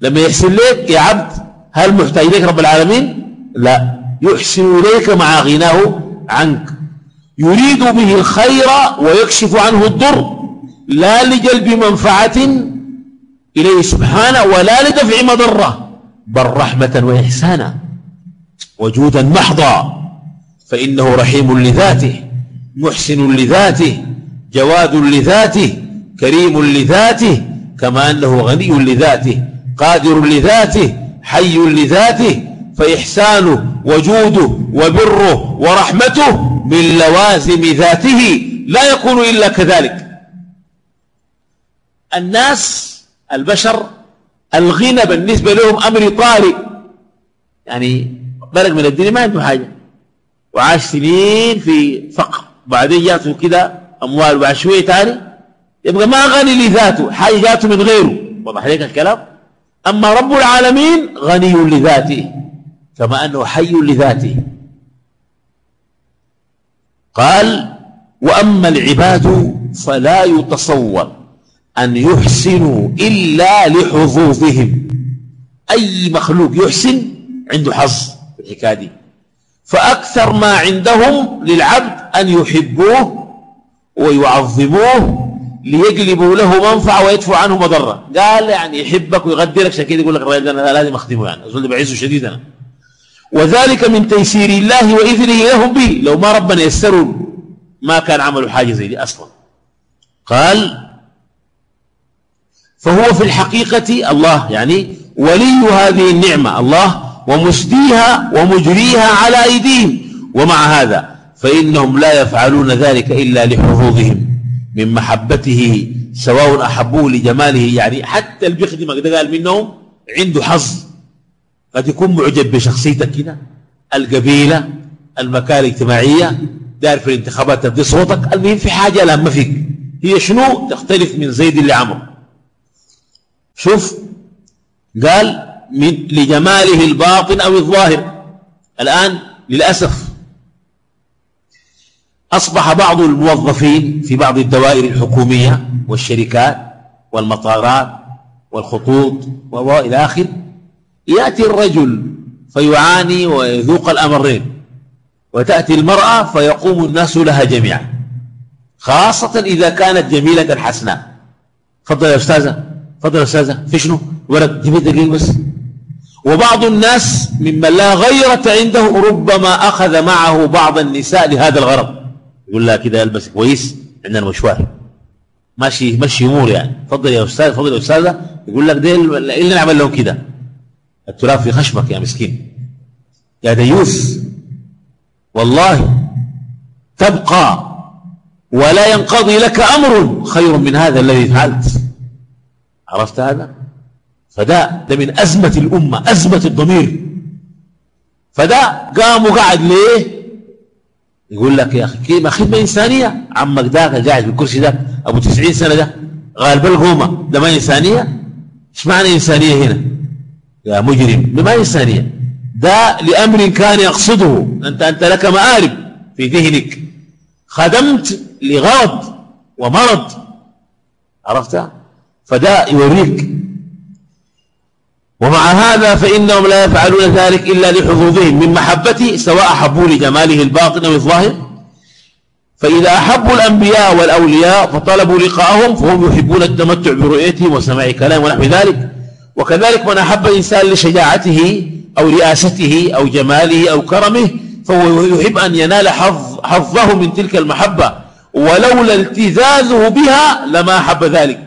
S2: لما يحسن لك يا عبد هل محتاج إليك رب العالمين؟ لا. يحسن إليك مع غناه عنك. يريد به الخير ويكشف عنه الضر لا لجلب منفعة إليه سبحانه ولا لدفع مضرة بل رحمة وإحسانا وجودا محضا فإنه رحيم لذاته محسن لذاته جواد لذاته كريم لذاته كما أنه غني لذاته قادر لذاته حي لذاته فإحسانه وجوده وبره ورحمته من لوازم ذاته لا يكون إلا كذلك. الناس البشر الغنى بالنسبة لهم أمر طارئ. يعني بلغ من الدنيا ما عنده حاجة. وعاش سنين في فقر. بعدين جاته كده أموال وبعد شوية تاني. يبقى ما غني لذاته حاجة جاته من غيره. وضح لك الكلام؟ أما رب العالمين غني لذاته. كما أنه حي لذاته. قال وأما العباد فلا يتصور أن يحسنوا إلا لحظوظهم. أي مخلوق يحسن عنده حظ في الحكاية دي. فأكثر ما عندهم للعبد أن يحبوه ويعظموه ليجلبوا له منفعة ويدفع عنه مضرة. قال يعني يحبك ويغدرك عشان كده يقول لك الراجل أنا لازم أخدمه يعني. أظن بعزه شديدا وذلك من تيسير الله وإذنه لهم به. لو ما ربنا يسروا ما كان عملوا حاجة زي دي أصلا. قال فهو في الحقيقة الله يعني ولي هذه النعمة الله ومسديها ومجريها على أيديهم. ومع هذا فإنهم لا يفعلون ذلك إلا لحظوظهم من محبته سواء أحبوه لجماله يعني حتى اللي بيخدمك ده قال منهم عنده حظ. قد يكون معجب بشخصيتك كده القبيلة المكان الاجتماعية داير في الانتخابات تبدي صوتك. المهم في حاجة لا ما فيك. هي شنو؟ تختلف من زيد لعمرو. شوف قال من لجماله الباطن أو الظاهر. الآن للأسف أصبح بعض الموظفين في بعض الدوائر الحكومية والشركات والمطارات والخطوط وإلى آخر يأتي الرجل فيعاني ويذوق الأمرين وتأتي المرأة فيقوم الناس لها جميعا خاصة إذا كانت جميلة حسناء تفضل يا أستاذة تفضل يا أستاذة في شنو؟ ورق جيب دقيقة بس. وبعض الناس ممن لا غيرة عنده ربما أخذ معه بعض النساء لهذا الغرض. يقول لها كده ألبس كويس عندنا مشوار. ماشي ماشي أمور يعني. تفضل يا أستاذ تفضل يا أستاذة. يقول لك ده اللي نعمل لهم كده. التراب في خشمك يا مسكين. يا ديوث والله تبقى ولا ينقضي لك أمر خير من هذا الذي فعلت. عرفت هذا؟ فده ده من أزمة الأمة أزمة الضمير. فده قام وقعد ليه؟ يقول لك يا أخي كيف خدمة إنسانية عمك ده قاعد في الكرسي ده أبو تسعين سنة ده غالب القومة ده ما إنسانية؟ إيش معنى إنسانية هنا؟ يا مجرم ده ما إنسانية ده لأمر كان يقصده أنت, أنت لك مآرب في ذهنك. خدمت لغرض ومرض. عرفت؟ فده يوريك. ومع هذا فإنهم لا يفعلون ذلك إلا لحظوظهم من محبته سواء أحبوا لجماله الباطن أو الظاهر. فإذا أحبوا الأنبياء والأولياء فطلبوا لقاءهم فهم يحبون التمتع برؤيتهم وسماع كلام ونحو ذلك. وكذلك من أحب الإنسان لشجاعته أو رئاسته أو جماله أو كرمه فهو يحب أن ينال حظ حظه من تلك المحبة. ولولا التزازه بها لما أحب ذلك.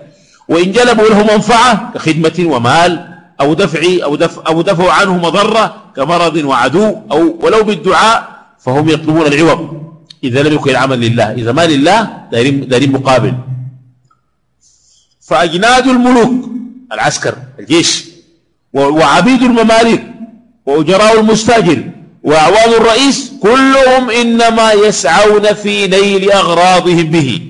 S2: وإن جلبوا له منفعة كخدمة ومال أو دفع أو دفع, أو دفع عنه مضرة كمرض وعدو أو ولو بالدعاء فهم يطلبون العوض. إذا لم يكن العمل لله. إذا ما لله دارين مقابل. فأجناد الملوك. العسكر الجيش وعبيد المماليك وأجراء المستاجر وأعوان الرئيس كلهم إنما يسعون في نيل أغراضهم به.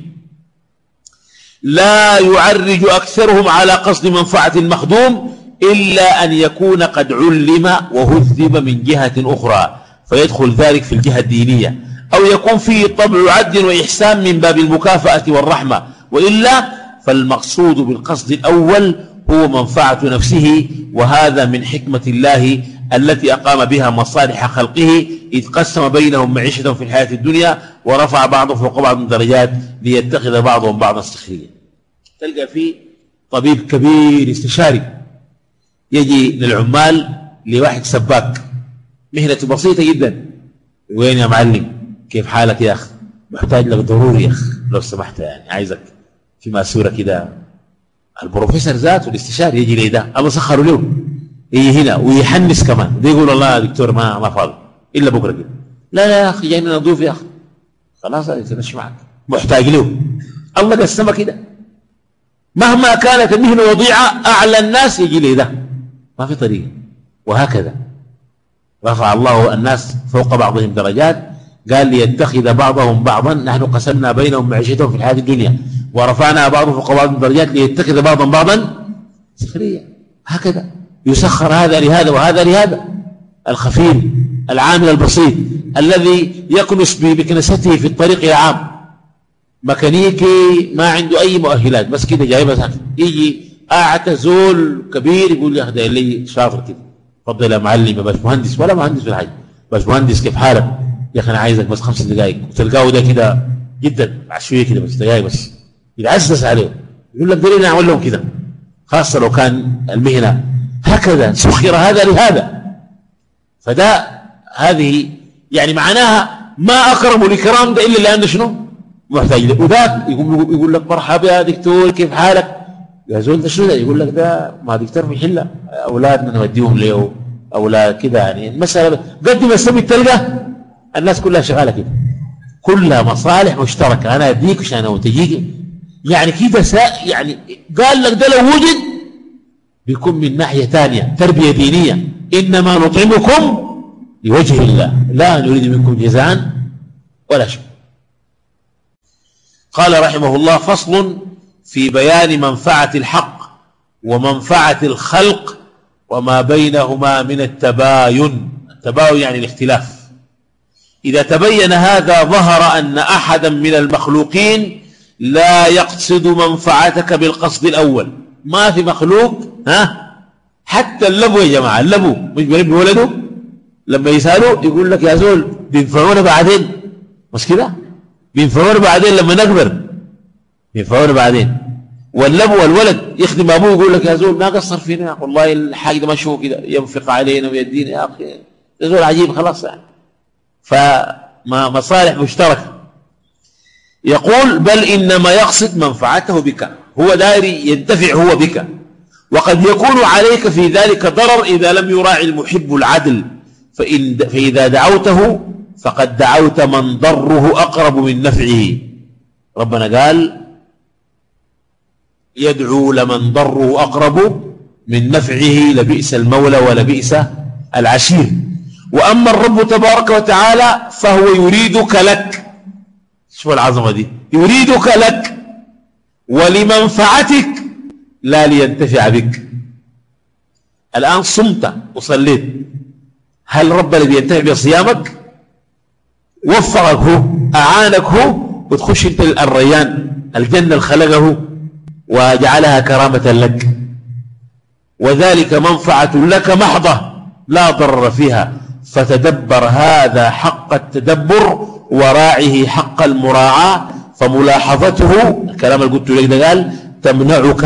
S2: لا يعرج أكثرهم على قصد منفعة المخدوم إلا أن يكون قد علم وهذب من جهة أخرى فيدخل ذلك في الجهة الدينية أو يكون فيه طبع عدل وإحسان من باب المكافأة والرحمة وإلا فالمقصود بالقصد الأول هو منفعة نفسه وهذا من حكمة الله التي أقام بها مصالح خلقه إذ قسم بينهم معيشة في الحياة الدنيا ورفع بعضهم فوق بعض الدرجات ليتخذ بعضهم بعضا استخريا تلقى فيه طبيب كبير استشاري يجي للعمال لواحد سباك مهنة بسيطة جدا. وين يا معلم؟ كيف حالك يا أخ؟ محتاج لك ضروري يا أخ لو سمحت يعني عايزك في ماسورة كده. البروفيسور ذاته الاستشاري يجي لي ده. الله سخروا له يجي هنا ويحنس كمان. ده يقول والله يا دكتور ما ما فاضي. إلا بكرة كده. لا لا يا أخي جاينا نضيف يا أخي. خلاص مش معك. محتاج له. الله قسمه كده. مهما كانت المهنة وضيعة أعلى الناس يجي لي ده. ما في طريقة. وهكذا. رفع الله الناس فوق بعضهم درجات. قال ليتخذ بعضهم بعضا. نحن قسمنا بينهم معيشتهم في الحياة الدنيا. ورفعنا بعضهم فوق بعض الدرجات ليتخذ بعضهم بعضا سخريا هكذا يسخر هذا لهذا وهذا لهذا. الخفيف العامل البسيط الذي يكنس بكنسته في الطريق العام ميكانيكي ما عنده أي مؤهلات بس كده جاي بس يجي قاعد زول كبير يقول يا أخي لي شاطر كده. تفضل يا معلم يا باشمهندس. ولا مهندس ولا حاجة باشمهندس كيف حالك؟ يا أخي أنا عايزك بس خمس دقائق وتلقاه ده كده جدا عشوية كده بس دقائق بس. يتعزز عليه يقول لك دليل أعمل لهم كده خاصة لو كان المهنة. هكذا سخر هذا لهذا. فده هذه يعني معناها ما أكرموا الإكرام ده إلا لأنه شنو؟ محتاج له. وذاك يقول, يقول لك مرحبا يا دكتور كيف حالك؟ يا زول ده شنو ده؟ يقول لك ده ما دكتور في حلة. أولادنا نوديهم له أولاد كده يعني. المسألة قد ما السبب تلقى الناس كلها شغالة كده. كلها مصالح مشتركة. أنا أديك عشان أنا وتجيك يعني كده يعني قال لك ده لو وجد بيكون من ناحية ثانية تربية دينية. إنما نطعمكم لوجه الله. لا نريد منكم جزاء ولا شيء. قال رحمه الله فصل في بيان منفعة الحق ومنفعة الخلق وما بينهما من التباين. التباين يعني الاختلاف. إذا تبين هذا ظهر أن أحدا من المخلوقين لا يقصد منفعتك بالقصد الأول. ما في مخلوق ها؟ حتى اللبو يا جماعة اللبو. مش بريب ولده؟ لما يسألوا يقول لك يا زول بينفعونا بعدين. مش كده؟ بينفعونا بعدين لما نكبر. بينفعونا بعدين. واللبو والولد يخدم أبوه يقول لك يا زول ما قصر فينا. والله الحاج ده مشهور كده ينفق علينا ويدينا. يا أخي يا زول عجيب خلاص يعني. فما مصالح مشتركة. يقول بل إنما يقصد منفعته بك. هو داري ينتفع هو بك. وقد يكون عليك في ذلك ضرر إذا لم يراعي المحب العدل. فإن فإذا دعوته فقد دعوت من ضره أقرب من نفعه. ربنا قال يدعو لمن ضره أقرب من نفعه لبئس المولى ولبئس العشير. وأما الرب تبارك وتعالى فهو يريدك لك. شوف العظمة دي. يريدك لك ولمنفعتك لا لينتفع بك. الآن صمت وصليت. هل ربنا بينتفع بصيامك؟ وفقك هو أعانك هو وتخش أنت الريان الجنة خلقه وجعلها كرامة لك. وذلك منفعة لك محضة لا ضرر فيها. فتدبر هذا حق التدبر وراعه حق المراعاة فملاحظته الكلام اللي قلت لك ده قال تمنعك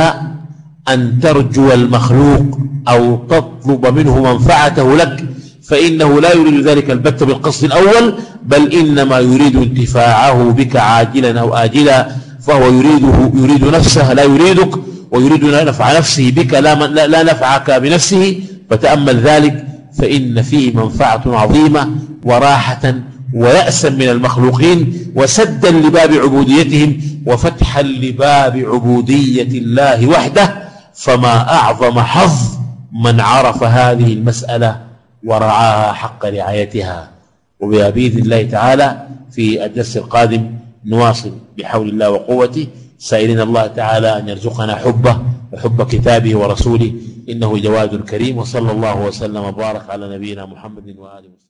S2: أن ترجو المخلوق أو تطلب منه منفعته لك فإنه لا يريد ذلك البت بالقصد الأول بل إنما يريد انتفاعه بك عاجلا أو آجلا فهو يريده يريد نفسه لا يريدك ويريد نفع نفسه بك لا, لا نفعك بنفسه فتأمل ذلك فإن فيه منفعة عظيمة وراحة ويأسا من المخلوقين وسدا لباب عبوديتهم وفتحا لباب عبودية الله وحده فما أعظم حظ من عرف هذه المسألة ورعاها حق رعايتها. وبإذن الله تعالى في الدرس القادم نواصل بحول الله وقوته. سائلين الله تعالى أن يرزقنا حبه وحب كتابه ورسوله إنه جواد كريم وصلى الله وسلم وبارك على نبينا محمد وآله وسلم